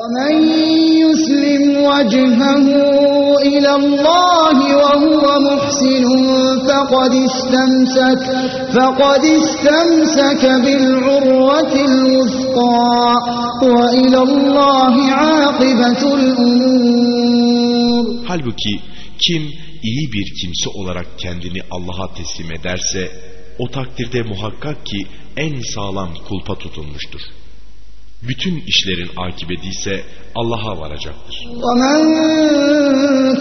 ومن يسلم وجهه إلى الله وهو محسن فقد استمسك فقد استمسك بالعروة الوثقى وإلى الله عاقبة الأمور Halbuki kim iyi bir kimse olarak kendini Allah'a teslim ederse o takdirde muhakkak ki en sağlam kulpa tutulmuştur. Bütün işlerin akibeti ise Allah'a varacaktır. ومن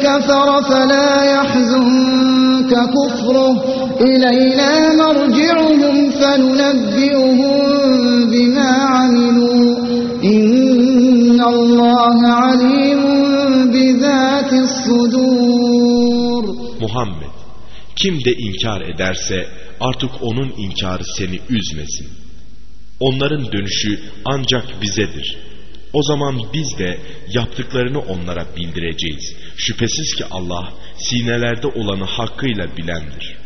كفر فلا يحزنك كفره إلينا مرجعهم فننبئهم بما عملوا إن الله عليم بذات الصدور Muhammed, kim de inkar ederse artık onun inkarı seni üzmesin. Onların dönüşü ancak bizedir. O zaman biz de yaptıklarını onlara bildireceğiz. Şüphesiz ki Allah sinelerde olanı hakkıyla bilendir.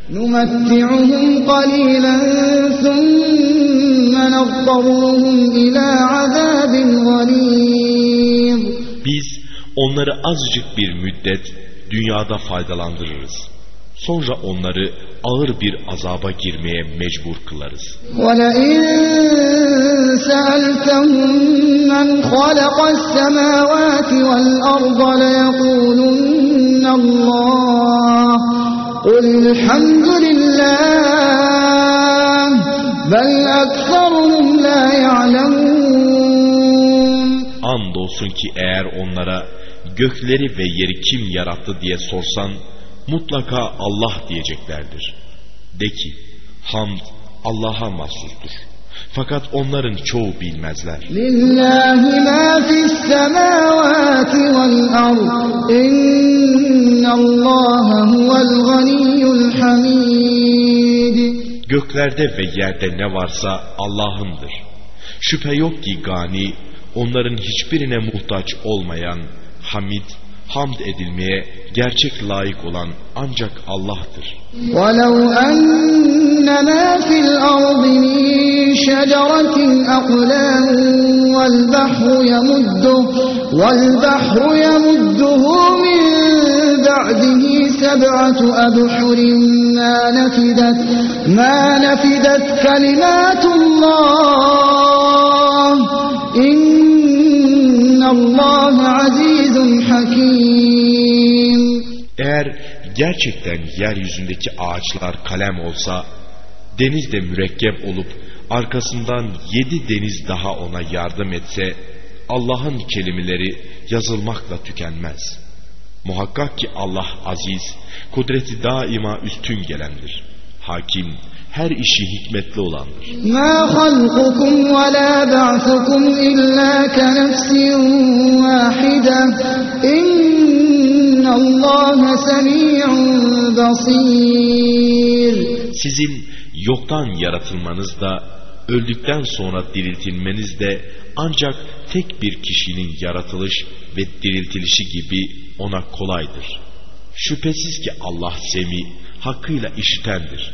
Biz onları azıcık bir müddet dünyada faydalandırırız. Sonra onları ağır bir azaba girmeye mecbur kılarız. ولئن سألتهم من خلق السماوات والأرض ليقولن الله قل الحمد لله بل أكثرهم لا يعلمون Andolsun ki eğer onlara gökleri ve yeri kim yarattı diye sorsan mutlaka Allah diyeceklerdir. De ki, hamd Allah'a mahsustur. Fakat onların çoğu bilmezler. Lillahi ma fis semavati vel ard. İnnallaha huvel ganiyyul hamid. Göklerde ve yerde ne varsa Allah'ındır. Şüphe yok ki gani, onların hiçbirine muhtaç olmayan, hamid hamd edilmeye gerçek layık olan ancak Allah'tır. ولو أن ما في الأرض من شجرة أقلام والبحر يمده والبحر يمده من بعده سبعة أبحر ما نفدت ما نفدت كلمات الله إن الله عزيز حكيم eğer gerçekten yeryüzündeki ağaçlar kalem olsa, deniz de mürekkep olup arkasından yedi deniz daha ona yardım etse, Allah'ın kelimeleri yazılmakla tükenmez. Muhakkak ki Allah aziz, kudreti daima üstün gelendir. Hakim, her işi hikmetli olandır. Ma halqukum ve la ba'thukum illa ka nefsin vahide. İnnallâhe semî'un basîr. Sizin yoktan yaratılmanız da öldükten sonra diriltilmeniz de ancak tek bir kişinin yaratılış ve diriltilişi gibi ona kolaydır. Şüphesiz ki Allah semi, hakkıyla işitendir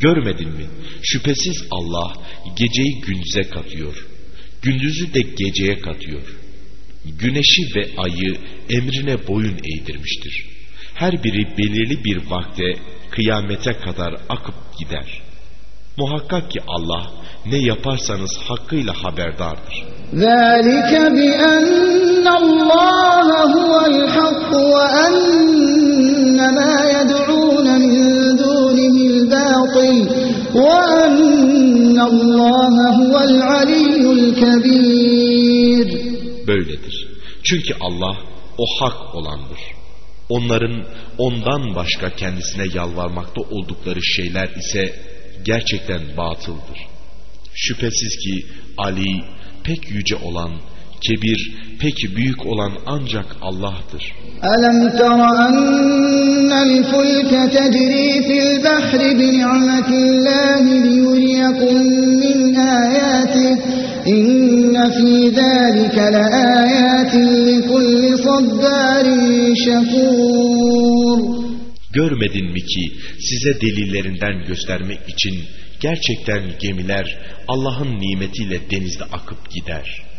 Görmedin mi? Şüphesiz Allah geceyi gündüze katıyor. Gündüzü de geceye katıyor. Güneşi ve ayı emrine boyun eğdirmiştir. Her biri belirli bir vakte kıyamete kadar akıp gider. Muhakkak ki Allah ne yaparsanız hakkıyla haberdardır. ذلك بأن الله هو الحق وأن ما يدعون Böyledir. Çünkü Allah o hak olandır. Onların ondan başka kendisine yalvarmakta oldukları şeyler ise gerçekten batıldır. Şüphesiz ki Ali pek yüce olan, Kebir, peki büyük olan ancak Allah'tır. Alam tara annel fulke tecri fil bahri bi ni'metillahi liyuriyakum min ayatih. İnne fî zâlike le âyâtin li kulli saddârin şekûr. Görmedin mi ki size delillerinden göstermek için gerçekten gemiler Allah'ın nimetiyle denizde akıp gider.''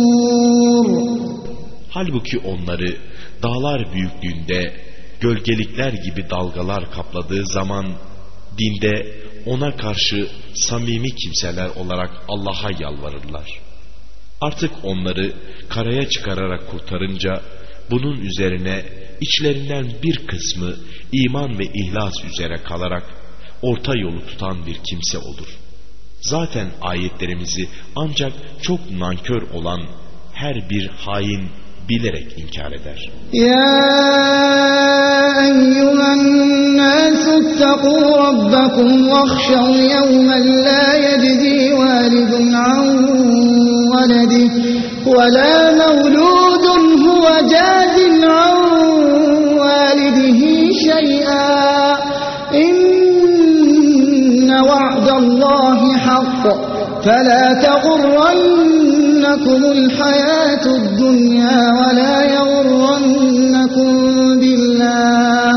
Halbuki onları dağlar büyüklüğünde gölgelikler gibi dalgalar kapladığı zaman dinde ona karşı samimi kimseler olarak Allah'a yalvarırlar. Artık onları karaya çıkararak kurtarınca bunun üzerine içlerinden bir kısmı iman ve ihlas üzere kalarak orta yolu tutan bir kimse olur. Zaten ayetlerimizi ancak çok nankör olan her bir hain bilerek inkar eder. Ya eyyühen nasu taku rabbakum vahşav yevmen la yedzi validun an veledih ve la mevludun huve cazin an validihi şey'a inne va'da va'dallahi hakk فلا تغرن تغرنكم الحياة الدنيا ولا يغرنكم بالله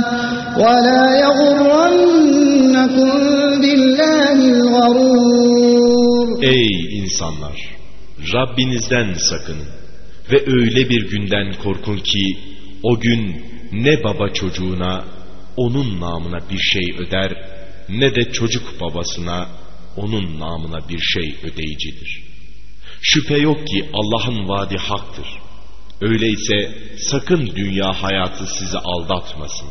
ولا يغرنكم بالله الغرور Ey insanlar! Rabbinizden sakının ve öyle bir günden korkun ki o gün ne baba çocuğuna onun namına bir şey öder ne de çocuk babasına onun namına bir şey ödeyicidir. Şüphe yok ki Allah'ın vaadi haktır. Öyleyse sakın dünya hayatı sizi aldatmasın.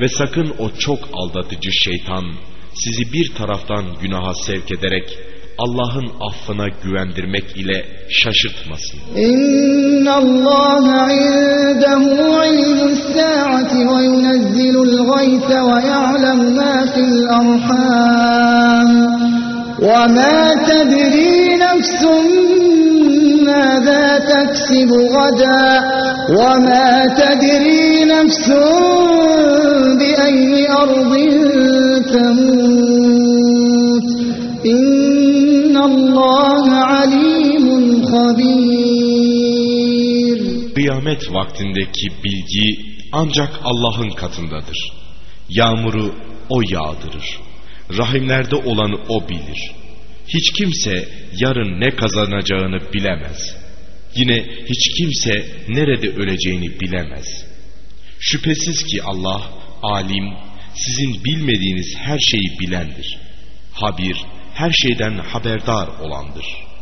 Ve sakın o çok aldatıcı şeytan sizi bir taraftan günaha sevk ederek Allah'ın affına güvendirmek ile şaşırtmasın. İnna Allah indehu ilmus saati ve yunzilul gayse ve ya'lemu ma fil arham. وما تدري نفس ماذا تكسب غدا وما تدري نفس بأي أرض تموت إن الله عليم خبير Kıyamet vaktindeki bilgi ancak Allah'ın katındadır. Yağmuru O yağdırır. Rahimlerde olanı O bilir. Hiç kimse yarın ne kazanacağını bilemez. Yine hiç kimse nerede öleceğini bilemez. Şüphesiz ki Allah alim, sizin bilmediğiniz her şeyi bilendir. Habir, her şeyden haberdar olandır.''